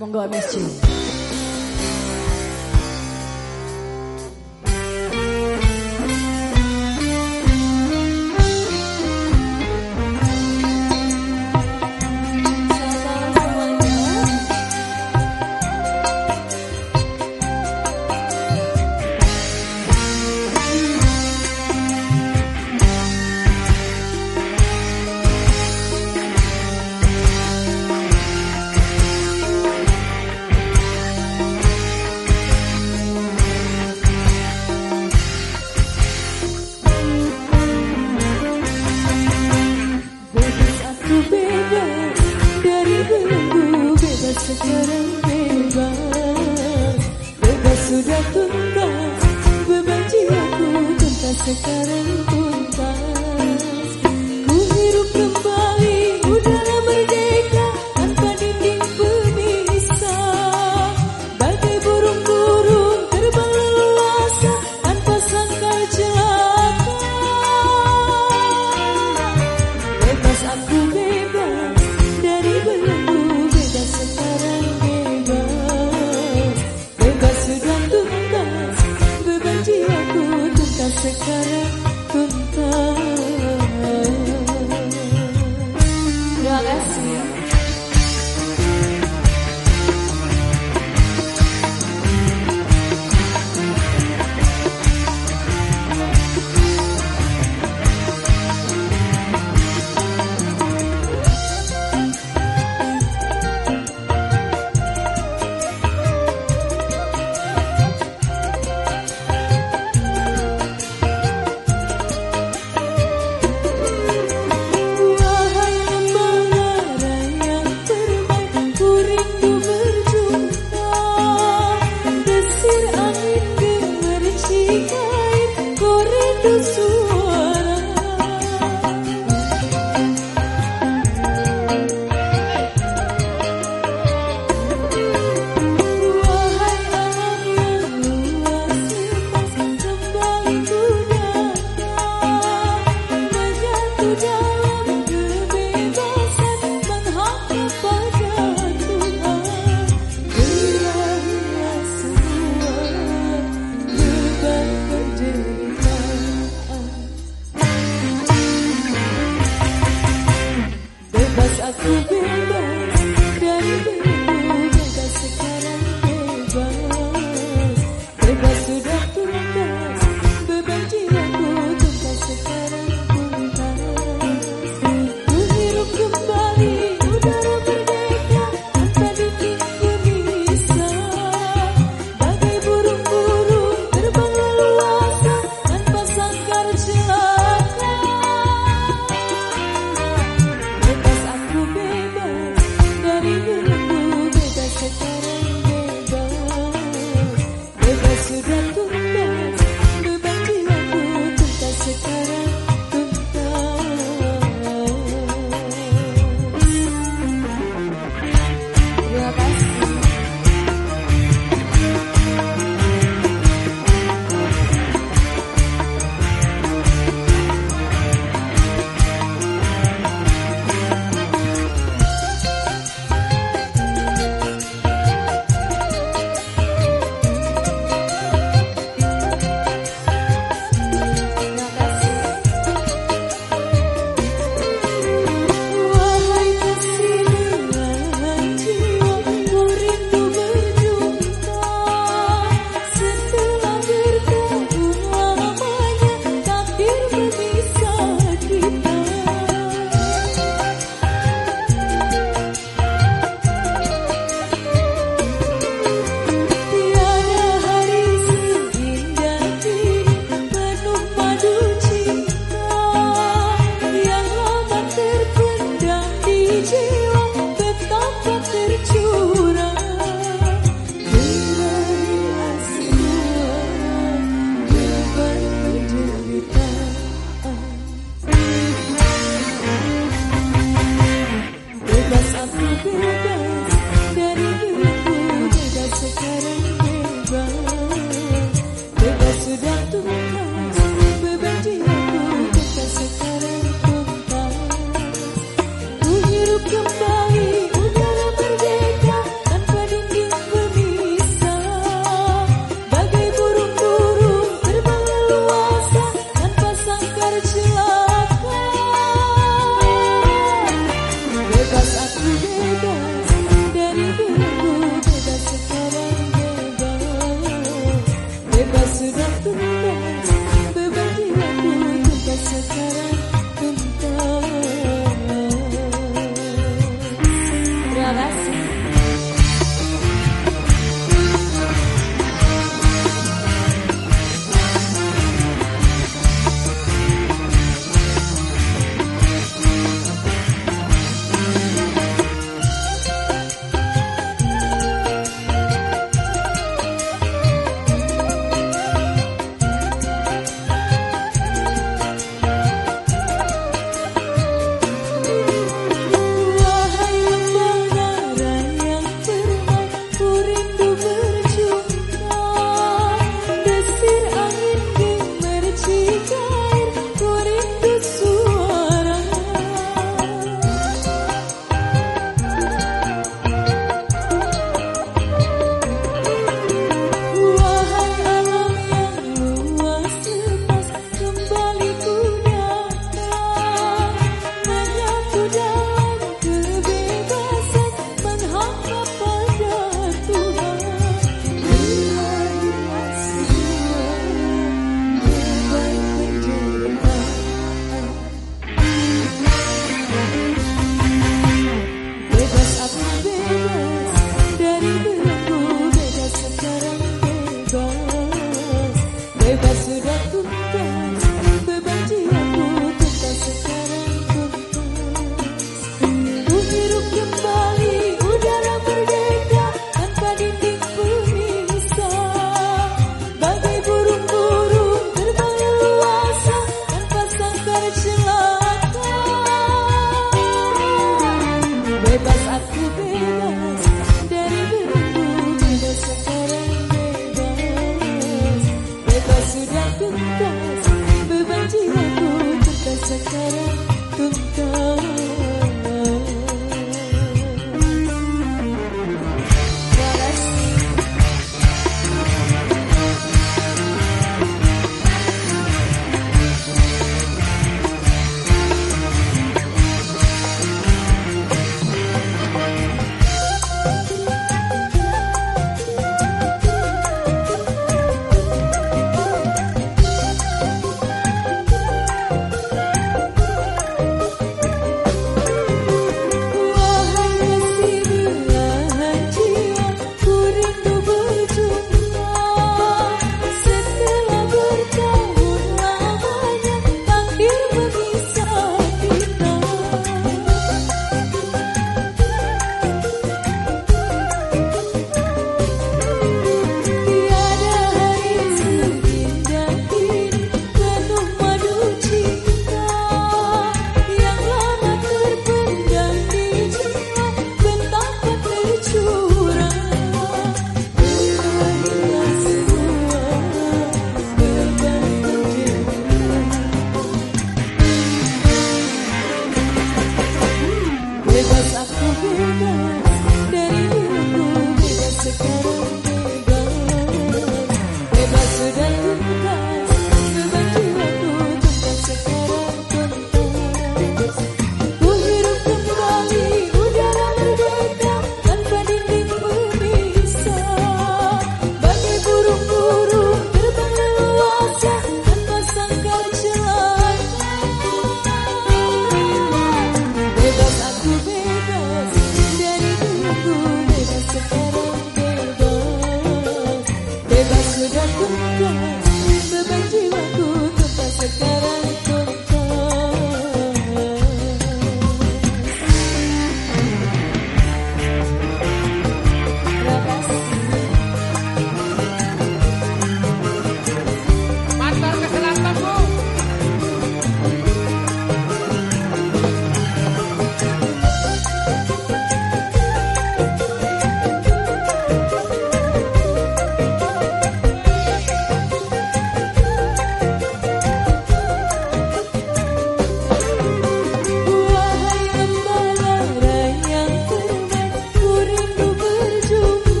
Monggo you.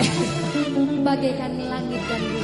bagaikan langit dan bumi.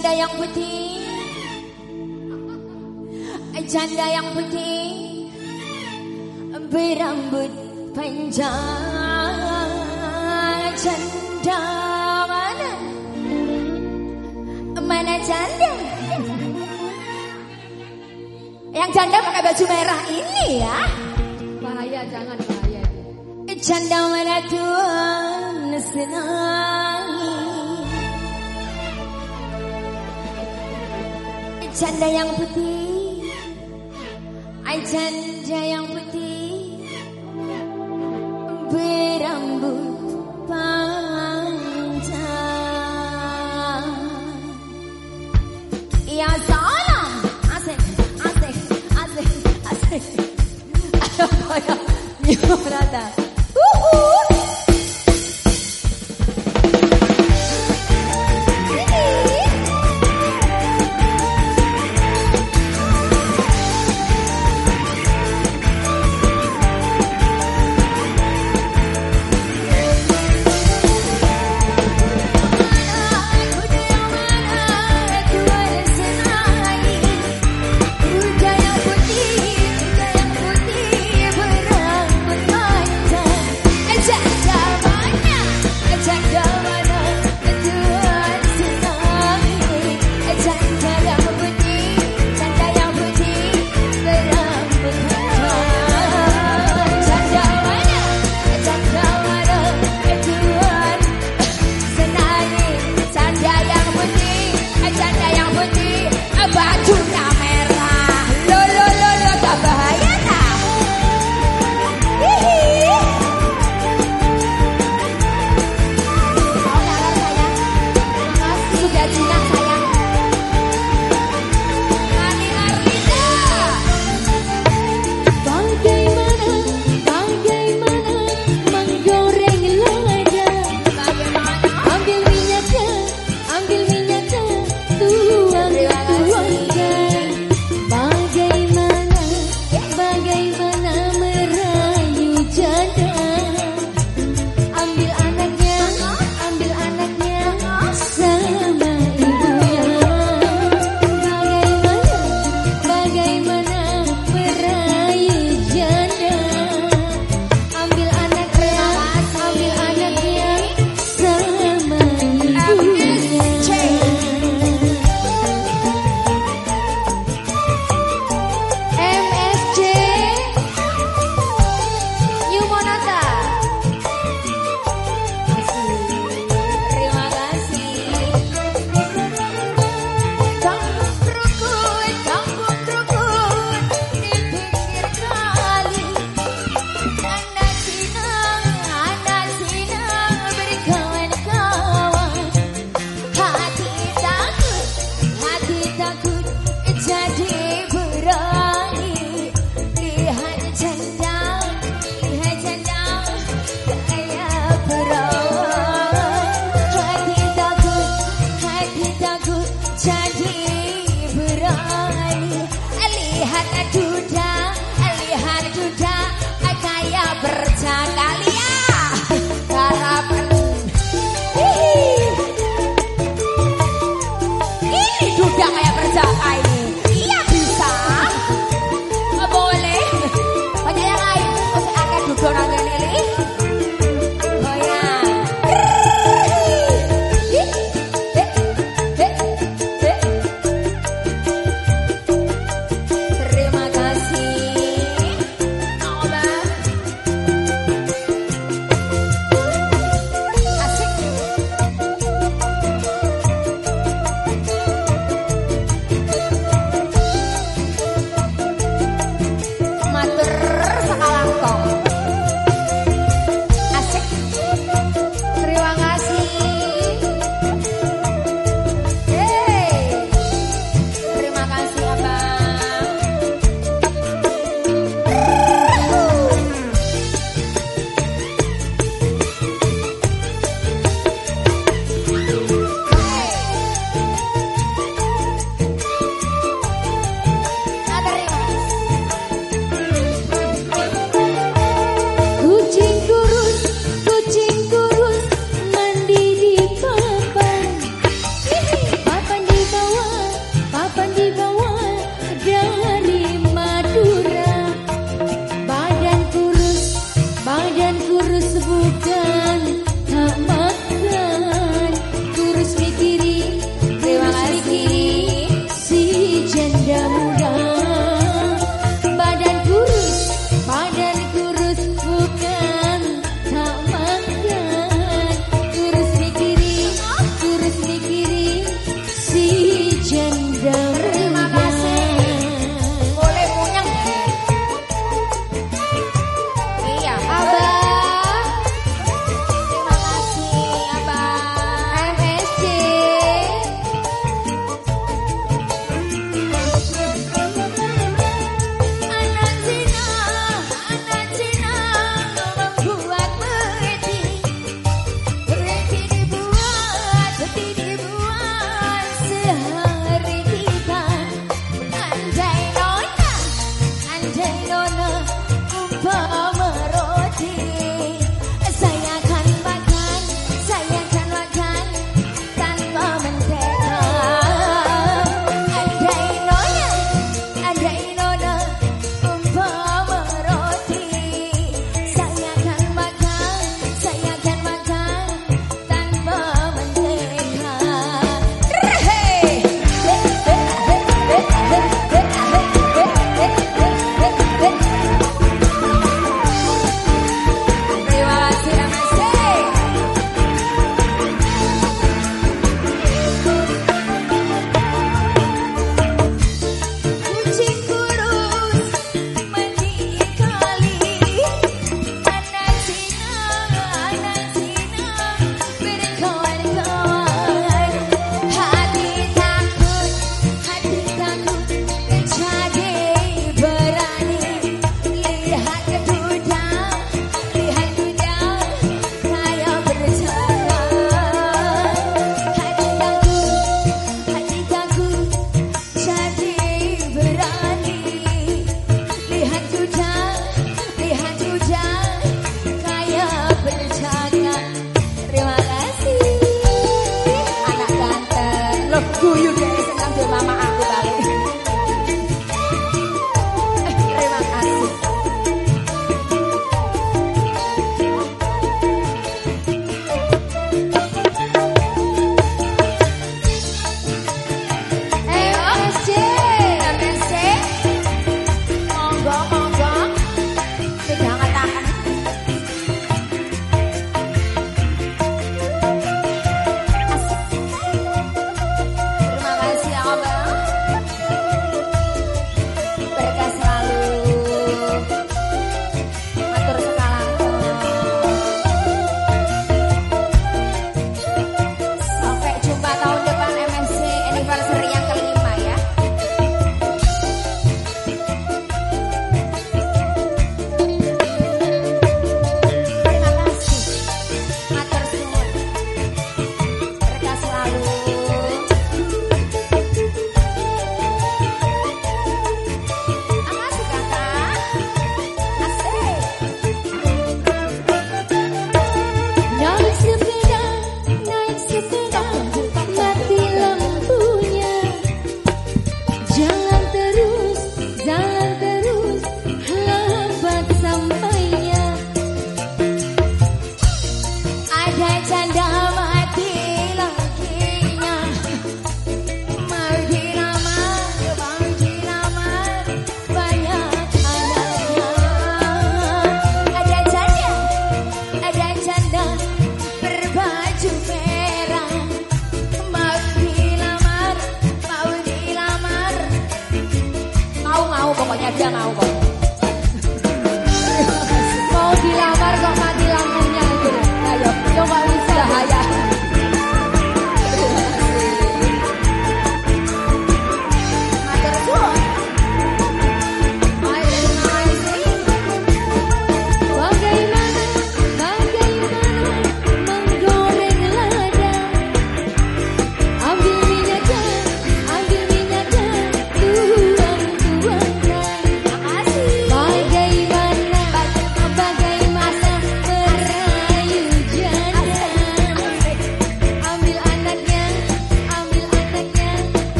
janda yang putih. Janda yang putih. Berambut panjang. Janda mana? Mana janda? Yang janda pakai baju merah ini ya? Bahaya jangan bahaya. Janda mana tuan senang? Janda yang putih. Janda yang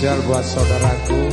servo a saudarago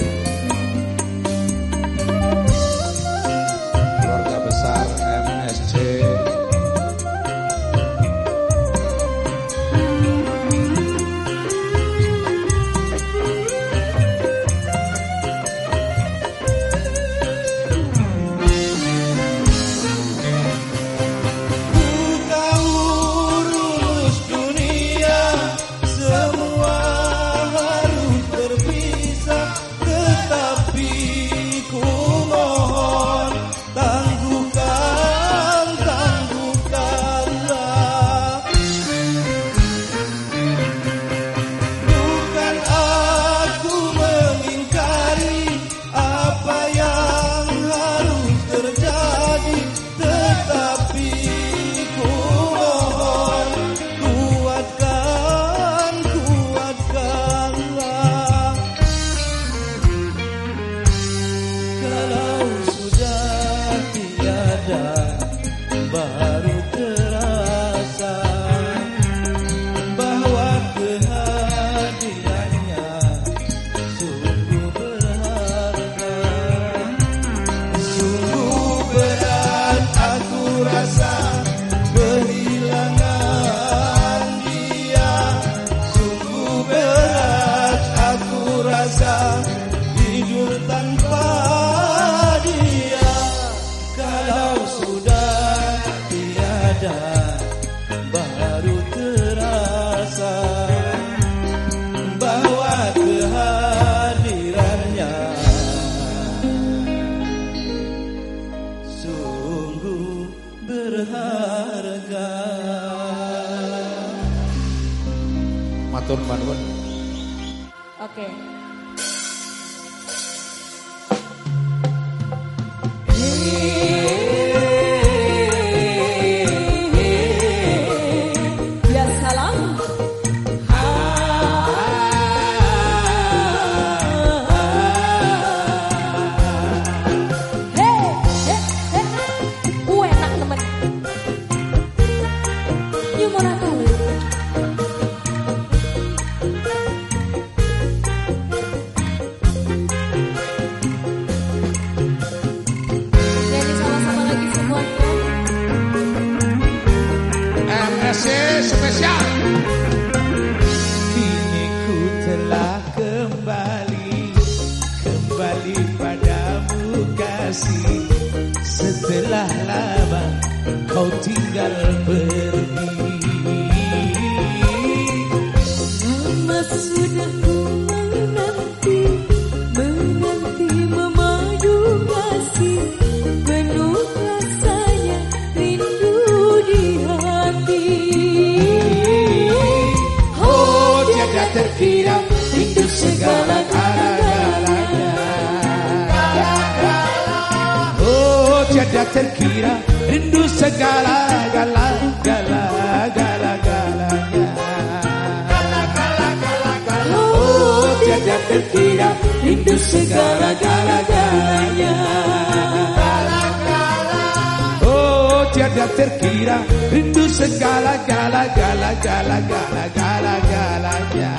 Tiada terkira Rindu segala gala gala gala gala gala galanya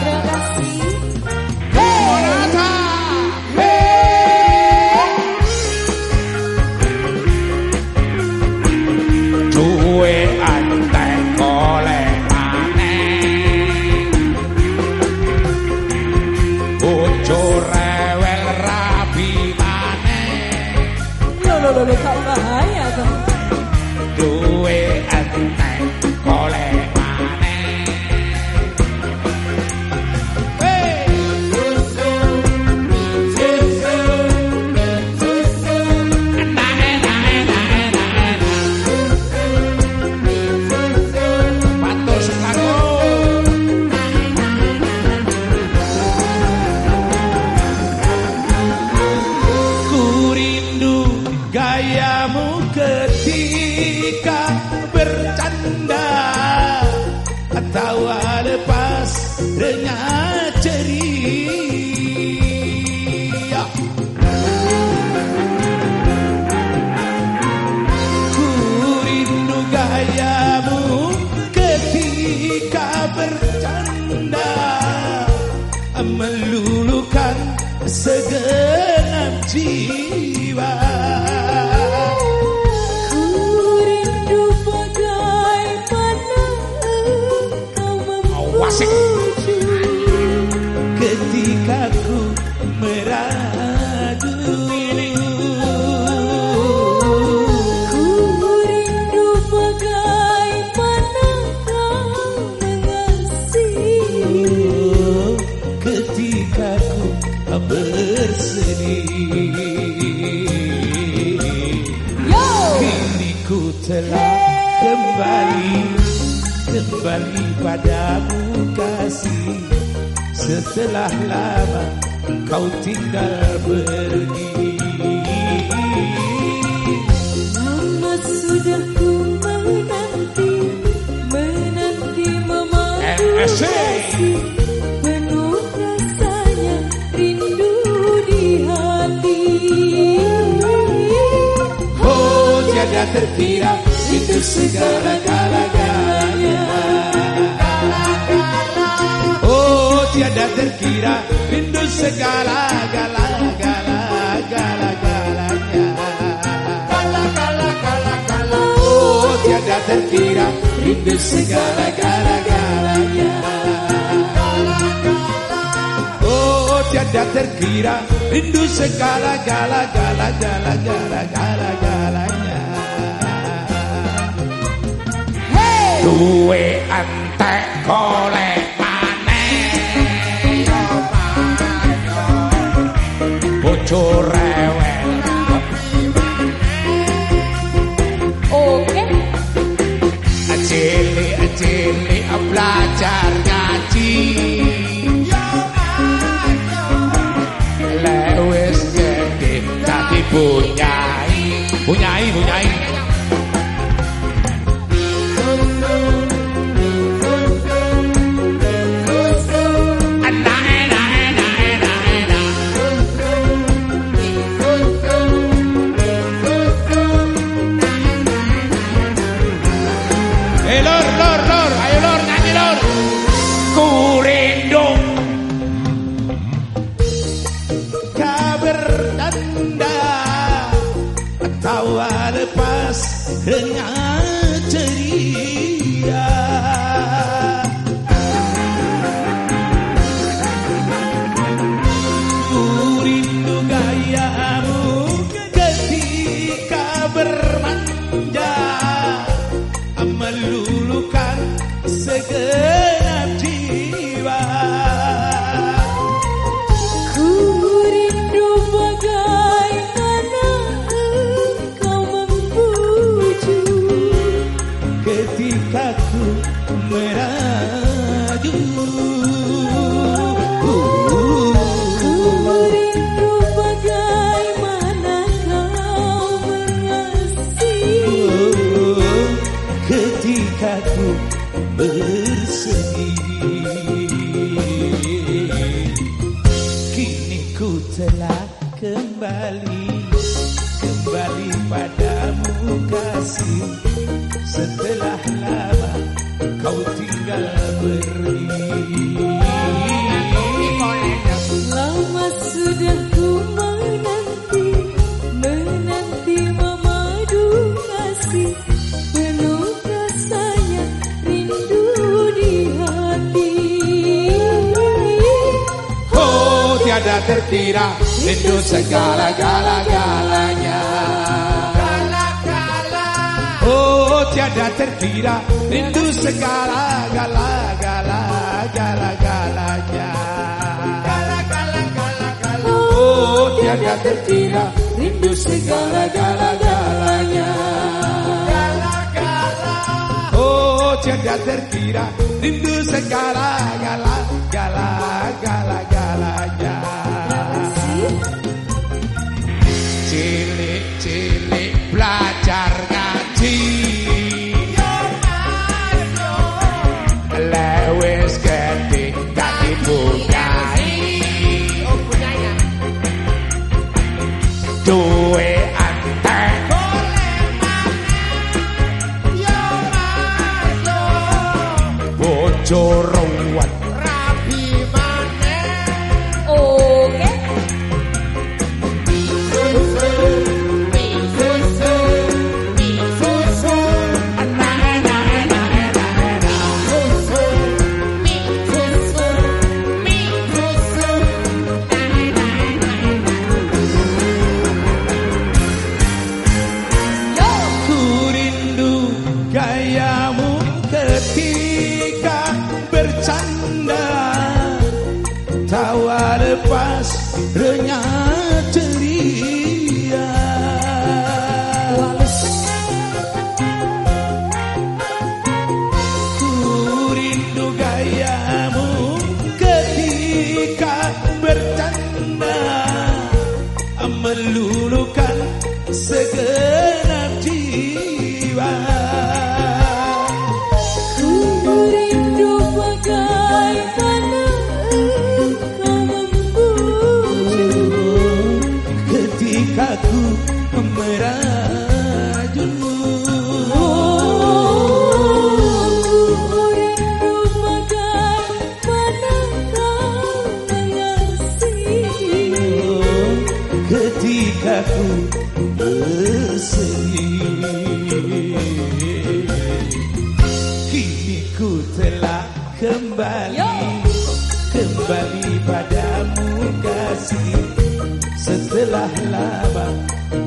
Terima kasih Monata. Setelah lama kau tinggal pergi Lama sudah ku menanti Menanti kasih Penuh rasanya rindu di hati Oh tiada terkira itu segala galanya tiada terkira rindu segala gala gala gala galanya. Oh tiada terkira rindu segala gala galanya. Oh tiada terkira rindu segala gala gala gala gala gala galanya. Duwe antek golek bojo rewel Oke. cilik cilik belajar ngaji lewes gede dadi bunyai bunyai bunyai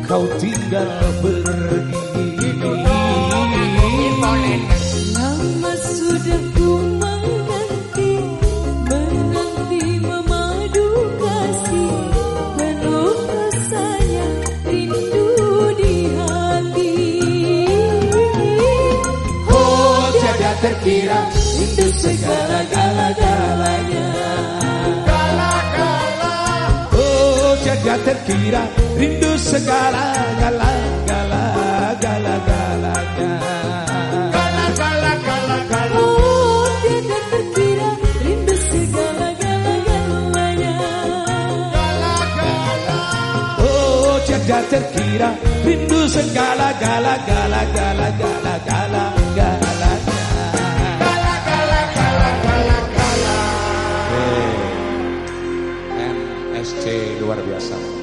Kau tinggal pergi kira rindu segala gala gala gala galanya gala gala gala gala oh, tidak terkira rindu segala gala galanya gala gala oh tidak terkira rindu segala gala gala gala gala gala gala luar biasa.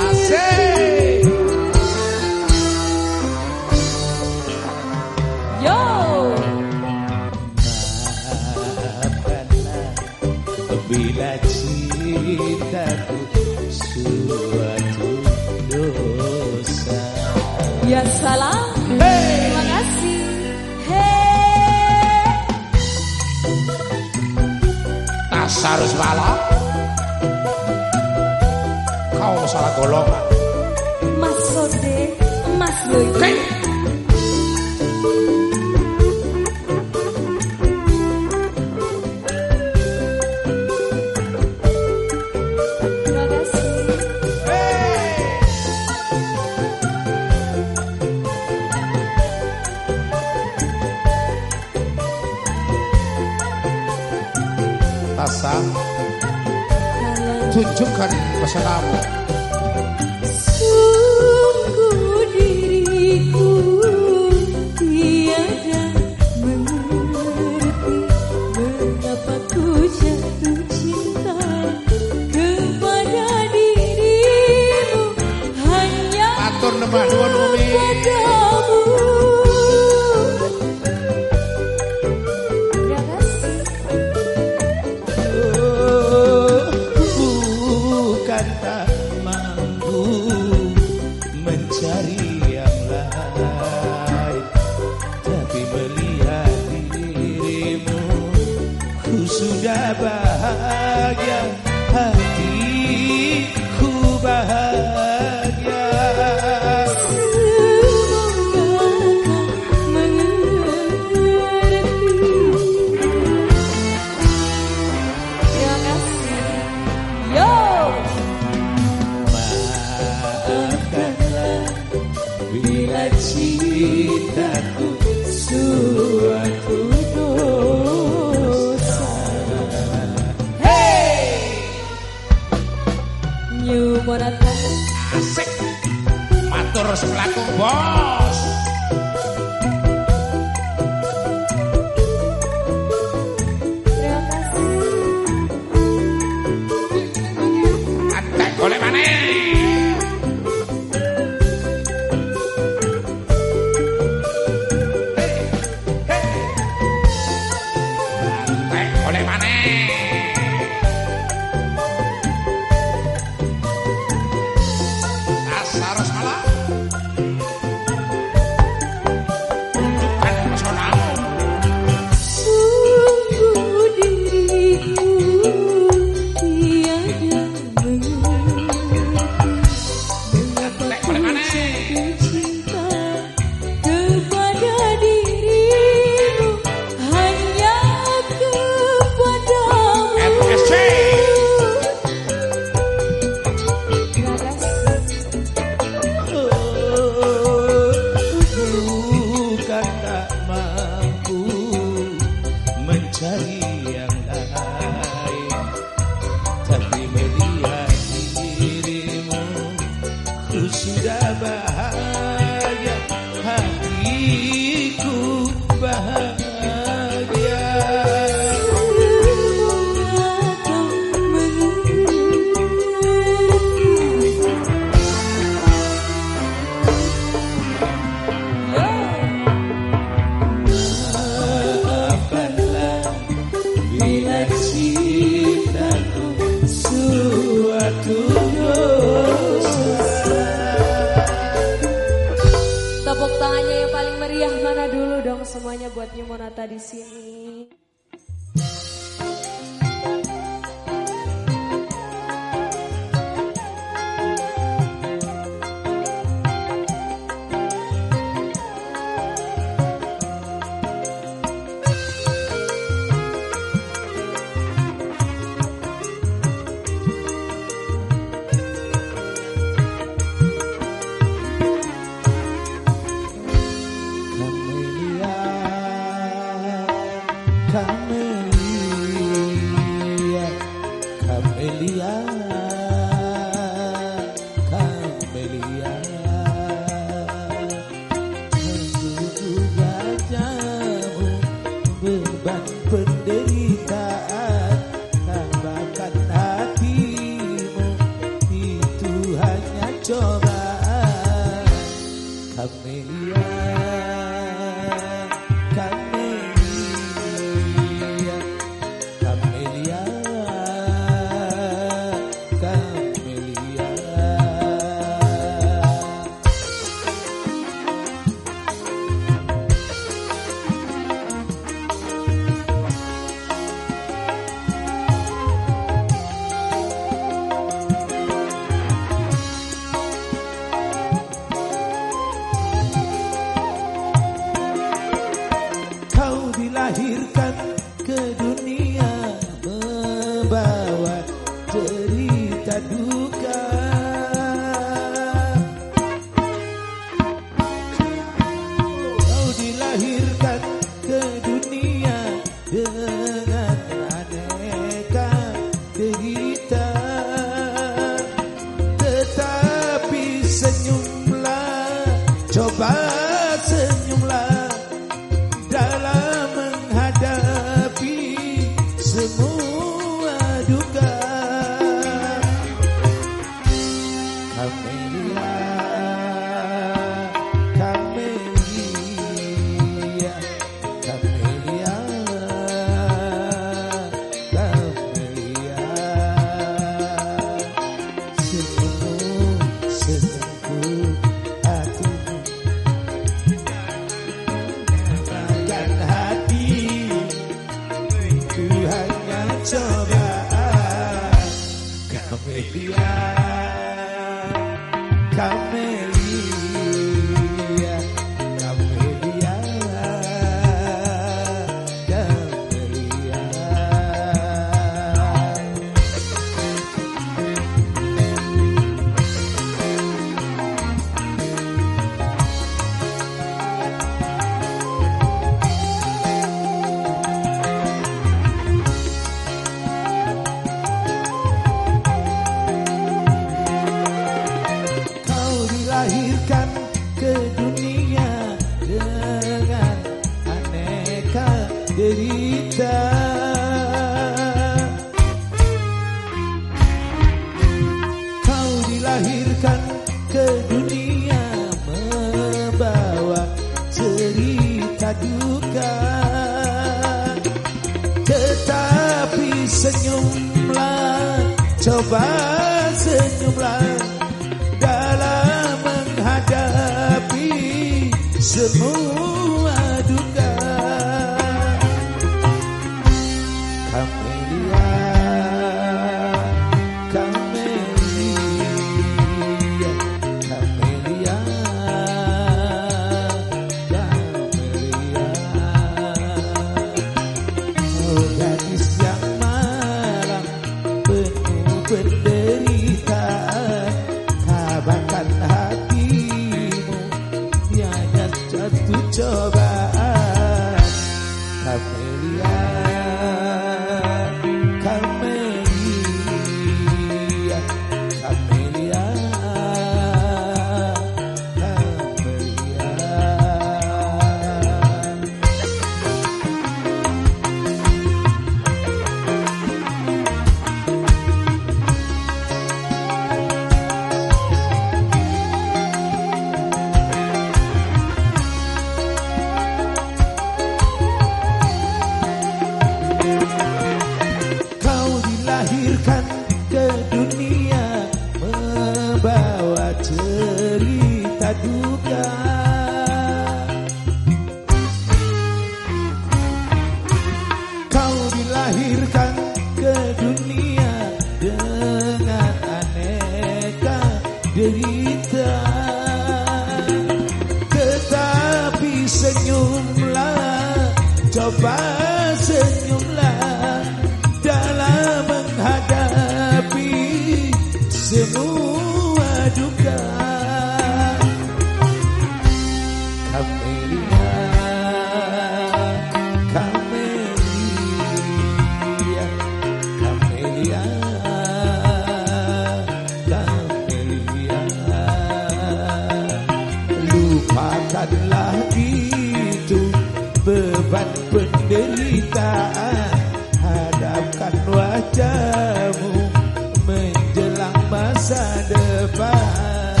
Depan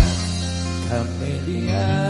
Kamelia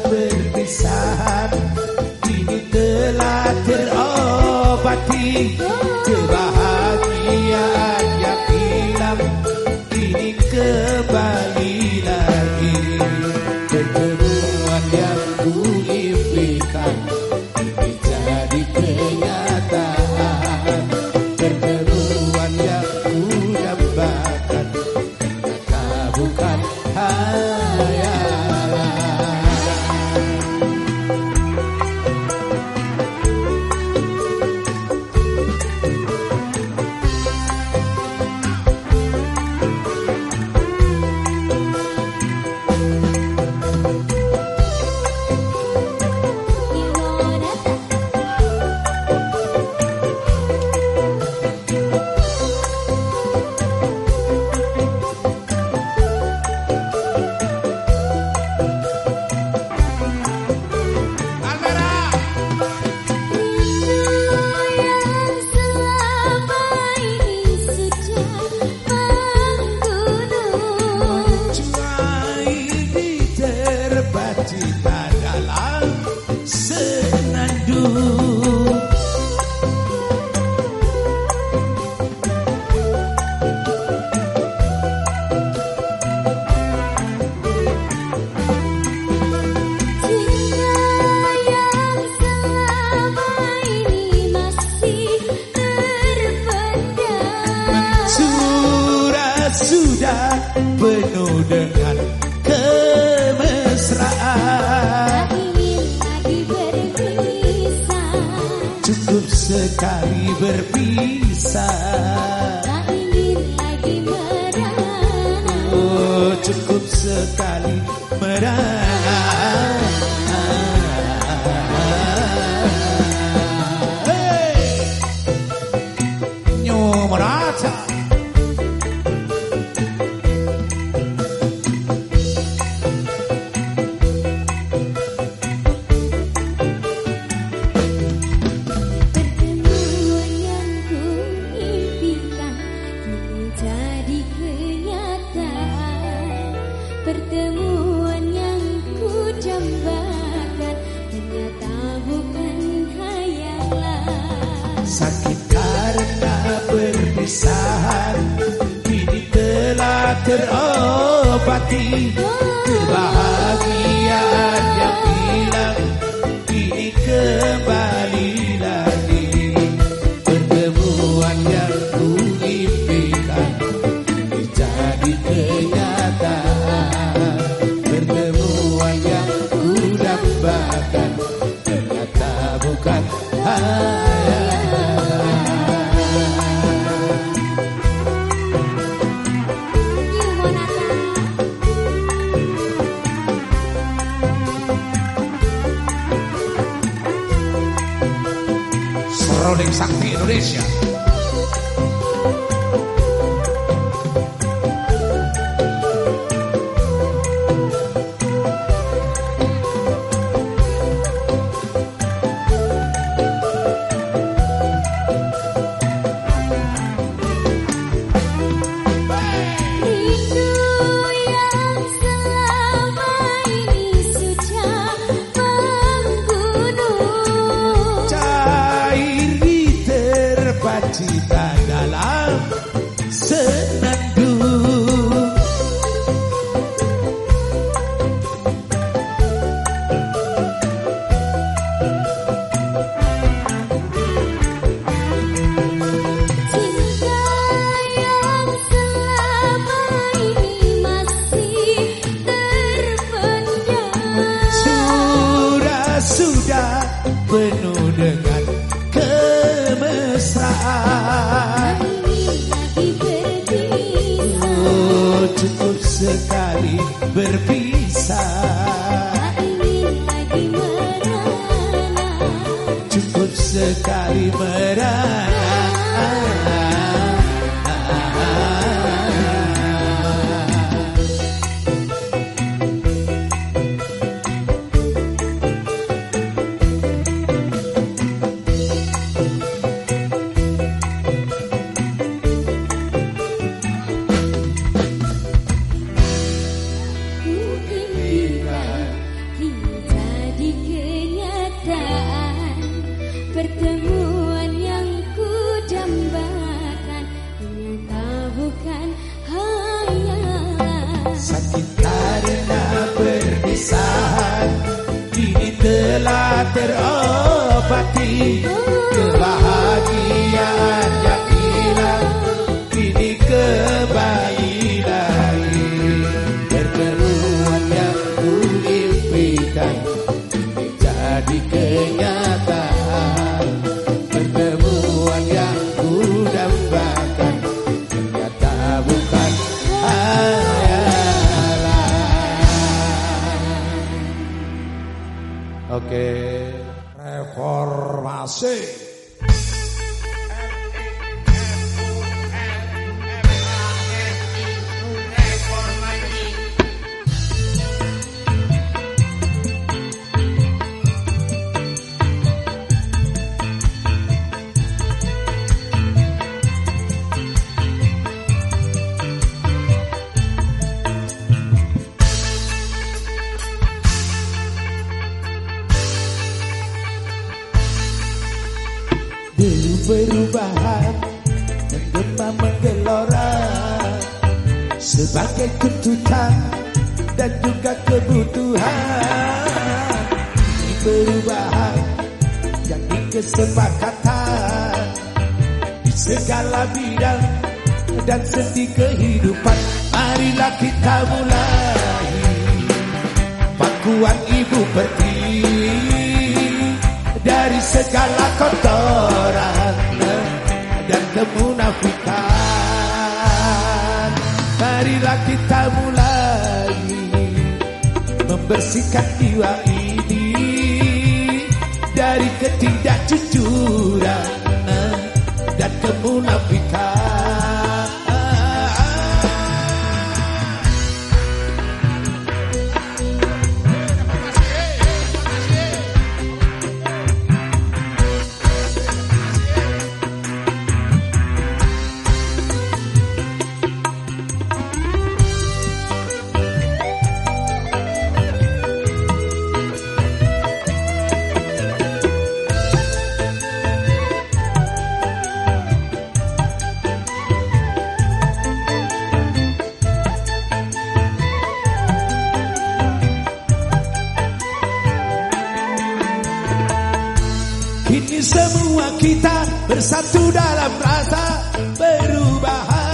perpisahan Kini telah terobati bersatu dalam rasa perubahan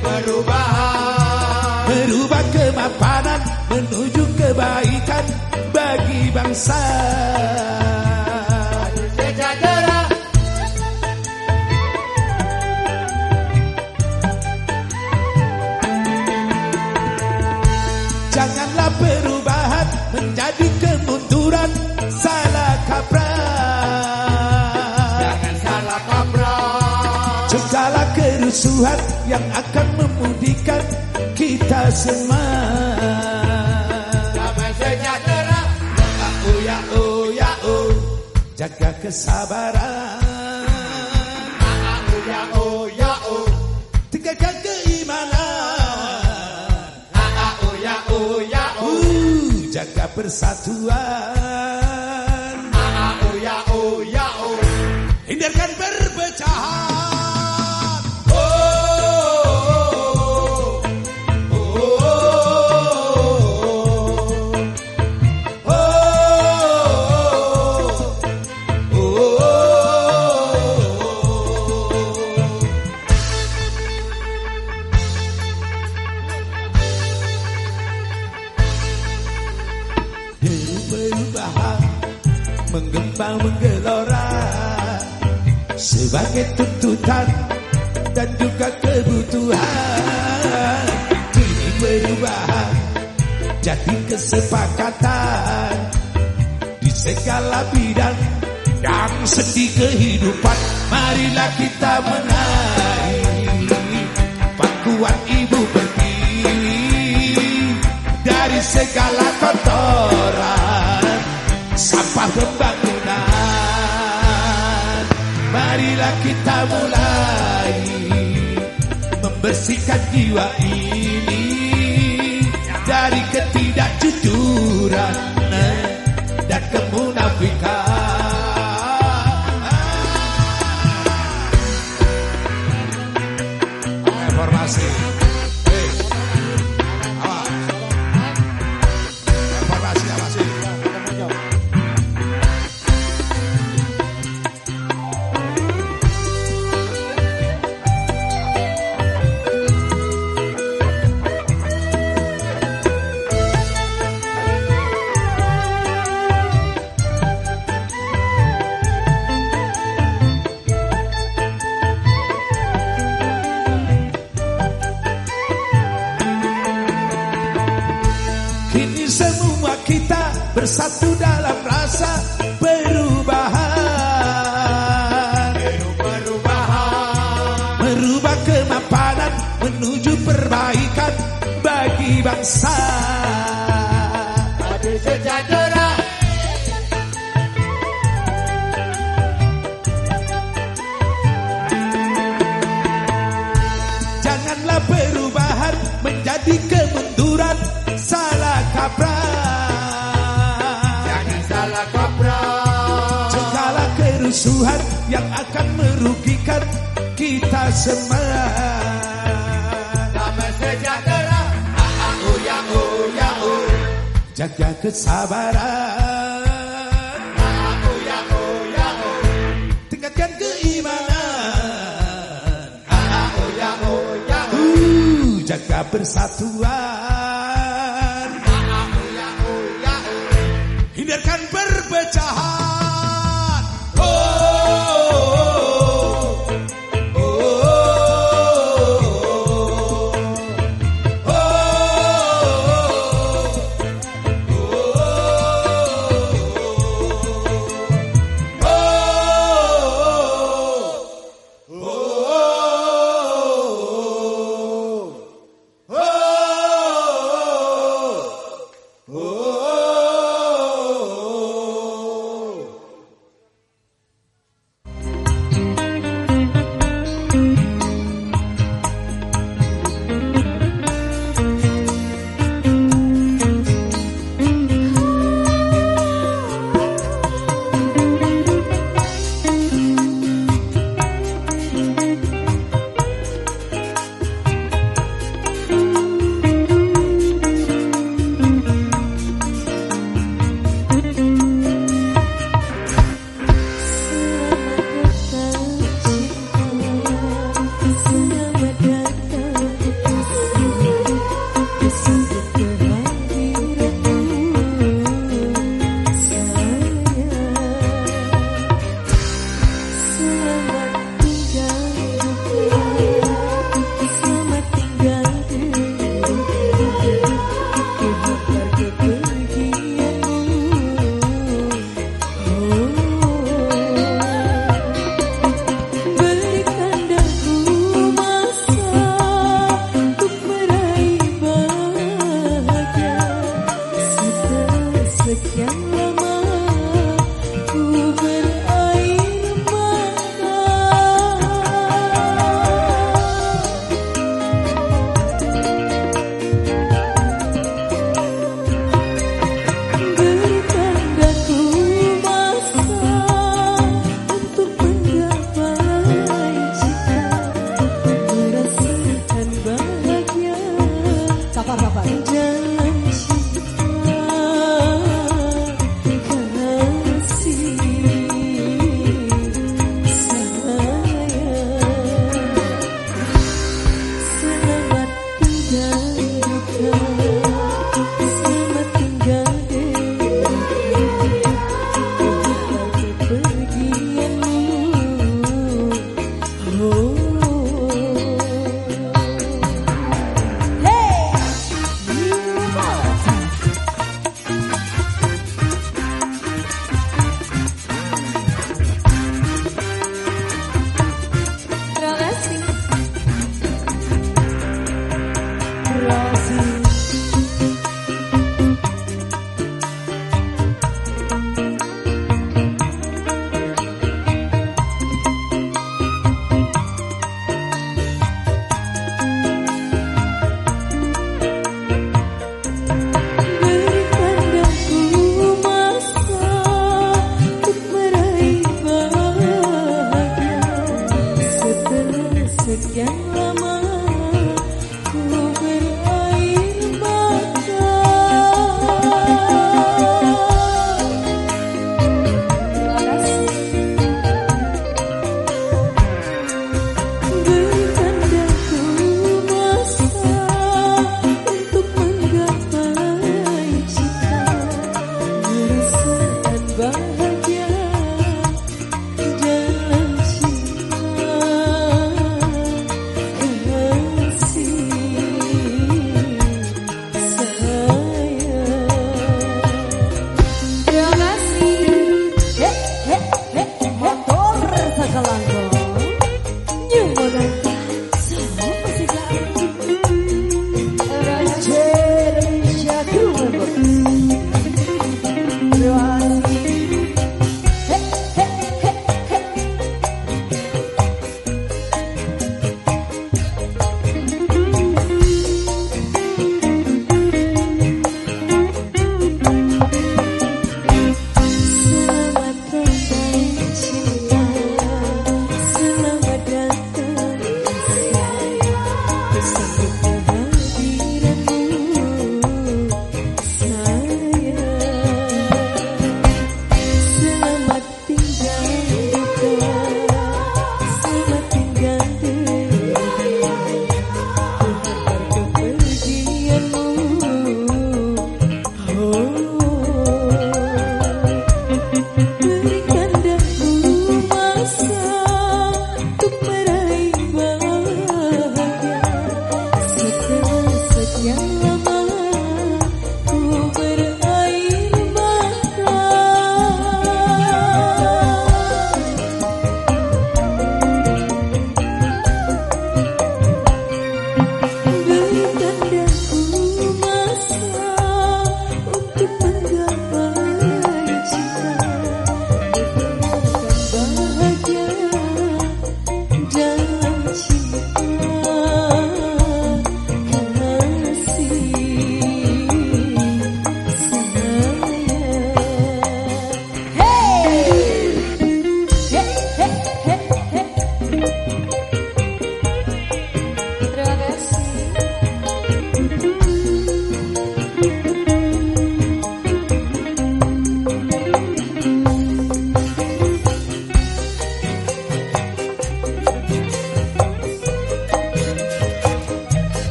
Perubahan Merubah kemapanan menuju kebaikan bagi bangsa kerusuhan yang akan memudihkan kita semua. Damai sejahtera. Oh ya oh ya oh Jaga kesabaran. Oh ya oh ya oh Tinggalkan keimanan. Oh ya oh ya oh Jaga persatuan jadi kesepakatan di segala bidang dan segi kehidupan. Marilah kita menaiki pangkuan ibu berdiri dari segala kotoran sampah pembangunan. Marilah kita mulai membersihkan jiwa ini dari ketidakjujuran dan menuju perbaikan bagi bangsa. Sejahtera Janganlah perubahan menjadi kemunduran salah kaprah. Jangan salah kaprah. Segala kerusuhan yang akan merugikan kita semua Jaga kesabaran. Oh ya oh ya oh Tingkatkan keimanan. Oh ya oh ya oh Jaga persatuan